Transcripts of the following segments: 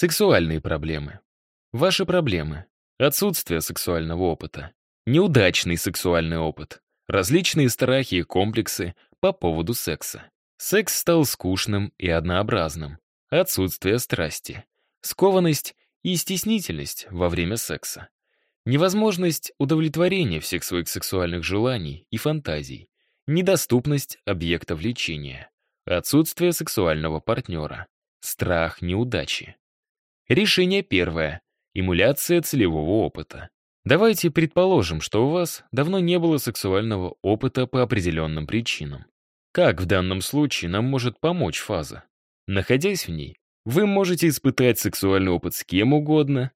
Сексуальные проблемы. Ваши проблемы. Отсутствие сексуального опыта. Неудачный сексуальный опыт. Различные страхи и комплексы по поводу секса. Секс стал скучным и однообразным. Отсутствие страсти. Скованность и стеснительность во время секса. Невозможность удовлетворения всех своих сексуальных желаний и фантазий. Недоступность объекта влечения. Отсутствие сексуального партнера. Страх неудачи. Решение первое. Эмуляция целевого опыта. Давайте предположим, что у вас давно не было сексуального опыта по определенным причинам. Как в данном случае нам может помочь фаза? Находясь в ней, вы можете испытать сексуальный опыт с кем угодно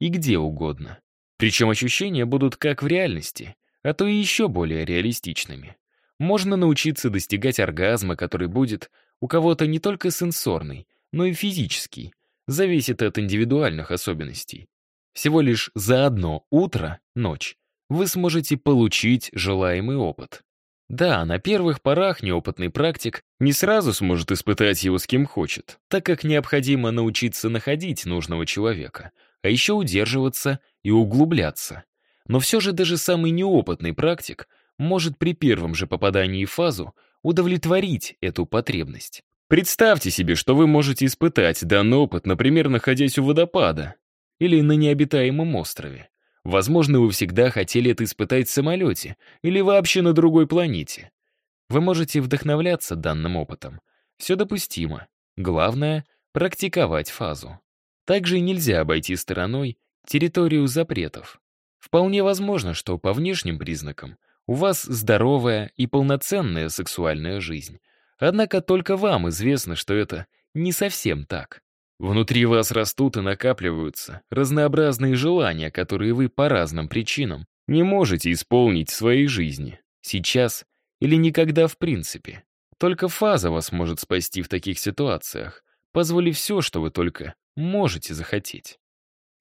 и где угодно. Причем ощущения будут как в реальности, а то и еще более реалистичными. Можно научиться достигать оргазма, который будет у кого-то не только сенсорный, но и физический, зависит от индивидуальных особенностей. Всего лишь за одно утро, ночь, вы сможете получить желаемый опыт. Да, на первых порах неопытный практик не сразу сможет испытать его с кем хочет, так как необходимо научиться находить нужного человека, а еще удерживаться и углубляться. Но все же даже самый неопытный практик может при первом же попадании в фазу удовлетворить эту потребность. Представьте себе, что вы можете испытать данный опыт, например, находясь у водопада или на необитаемом острове. Возможно, вы всегда хотели это испытать в самолете или вообще на другой планете. Вы можете вдохновляться данным опытом. Все допустимо. Главное — практиковать фазу. Также нельзя обойти стороной территорию запретов. Вполне возможно, что по внешним признакам у вас здоровая и полноценная сексуальная жизнь. Однако только вам известно, что это не совсем так. Внутри вас растут и накапливаются разнообразные желания, которые вы по разным причинам не можете исполнить в своей жизни. Сейчас или никогда в принципе. Только фаза вас может спасти в таких ситуациях, позволив все, что вы только можете захотеть.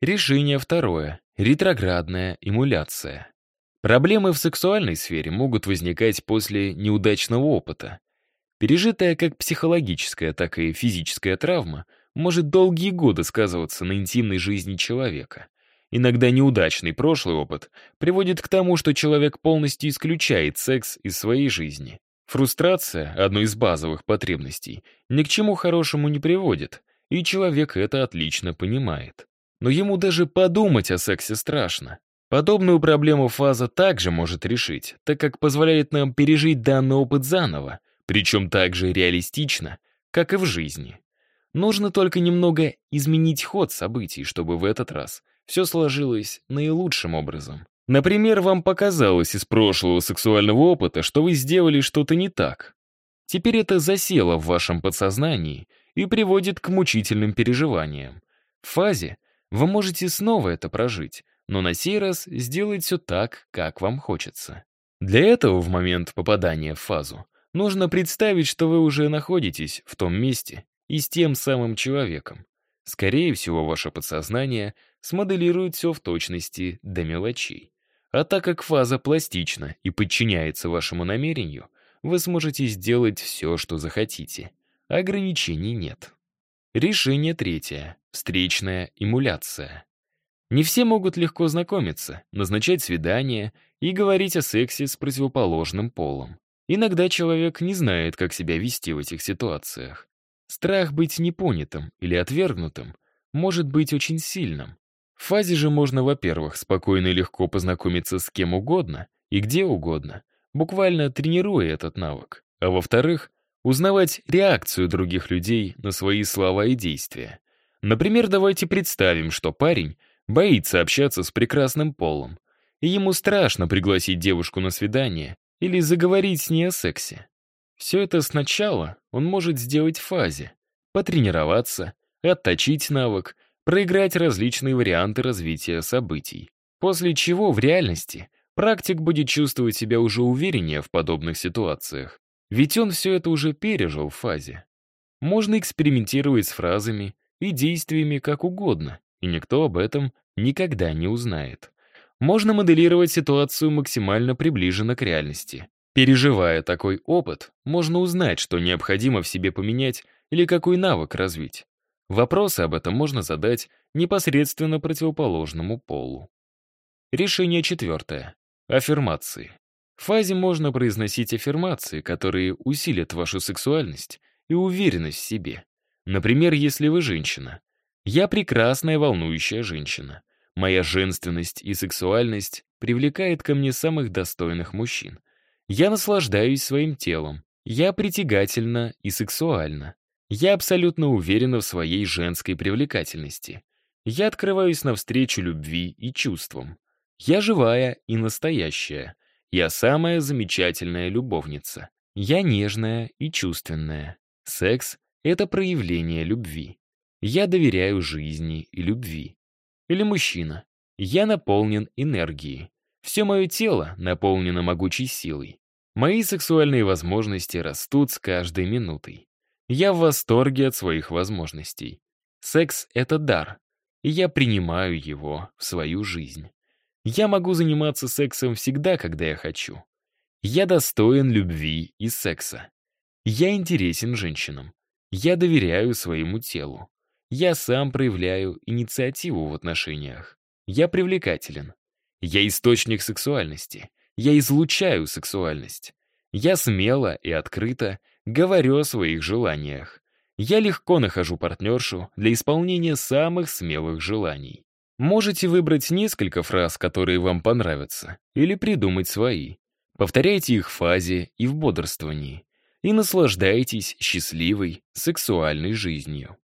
Решение второе. Ретроградная эмуляция. Проблемы в сексуальной сфере могут возникать после неудачного опыта. Пережитая как психологическая, так и физическая травма — может долгие годы сказываться на интимной жизни человека. Иногда неудачный прошлый опыт приводит к тому, что человек полностью исключает секс из своей жизни. Фрустрация, одной из базовых потребностей, ни к чему хорошему не приводит, и человек это отлично понимает. Но ему даже подумать о сексе страшно. Подобную проблему фаза также может решить, так как позволяет нам пережить данный опыт заново, причем так же реалистично, как и в жизни. Нужно только немного изменить ход событий, чтобы в этот раз все сложилось наилучшим образом. Например, вам показалось из прошлого сексуального опыта, что вы сделали что-то не так. Теперь это засело в вашем подсознании и приводит к мучительным переживаниям. В фазе вы можете снова это прожить, но на сей раз сделать все так, как вам хочется. Для этого в момент попадания в фазу нужно представить, что вы уже находитесь в том месте, и с тем самым человеком. Скорее всего, ваше подсознание смоделирует все в точности до мелочей. А так как фаза пластична и подчиняется вашему намерению, вы сможете сделать все, что захотите. Ограничений нет. Решение третье. Встречная эмуляция. Не все могут легко знакомиться, назначать свидания и говорить о сексе с противоположным полом. Иногда человек не знает, как себя вести в этих ситуациях. Страх быть непонятым или отвергнутым может быть очень сильным. В фазе же можно, во-первых, спокойно и легко познакомиться с кем угодно и где угодно, буквально тренируя этот навык. А во-вторых, узнавать реакцию других людей на свои слова и действия. Например, давайте представим, что парень боится общаться с прекрасным полом, и ему страшно пригласить девушку на свидание или заговорить с ней о сексе. Все это сначала он может сделать в фазе, потренироваться, отточить навык, проиграть различные варианты развития событий. После чего в реальности практик будет чувствовать себя уже увереннее в подобных ситуациях, ведь он все это уже пережил в фазе. Можно экспериментировать с фразами и действиями как угодно, и никто об этом никогда не узнает. Можно моделировать ситуацию максимально приближенно к реальности. Переживая такой опыт, можно узнать, что необходимо в себе поменять или какой навык развить. Вопросы об этом можно задать непосредственно противоположному полу. Решение четвертое. Аффирмации. В фазе можно произносить аффирмации, которые усилят вашу сексуальность и уверенность в себе. Например, если вы женщина. «Я прекрасная волнующая женщина. Моя женственность и сексуальность привлекает ко мне самых достойных мужчин. Я наслаждаюсь своим телом. Я притягательна и сексуальна. Я абсолютно уверена в своей женской привлекательности. Я открываюсь навстречу любви и чувствам. Я живая и настоящая. Я самая замечательная любовница. Я нежная и чувственная. Секс — это проявление любви. Я доверяю жизни и любви. Или мужчина. Я наполнен энергией. Все мое тело наполнено могучей силой. Мои сексуальные возможности растут с каждой минутой. Я в восторге от своих возможностей. Секс — это дар, и я принимаю его в свою жизнь. Я могу заниматься сексом всегда, когда я хочу. Я достоин любви и секса. Я интересен женщинам. Я доверяю своему телу. Я сам проявляю инициативу в отношениях. Я привлекателен. Я источник сексуальности. Я излучаю сексуальность. Я смело и открыто говорю о своих желаниях. Я легко нахожу партнершу для исполнения самых смелых желаний. Можете выбрать несколько фраз, которые вам понравятся, или придумать свои. Повторяйте их в фазе и в бодрствовании. И наслаждайтесь счастливой, сексуальной жизнью.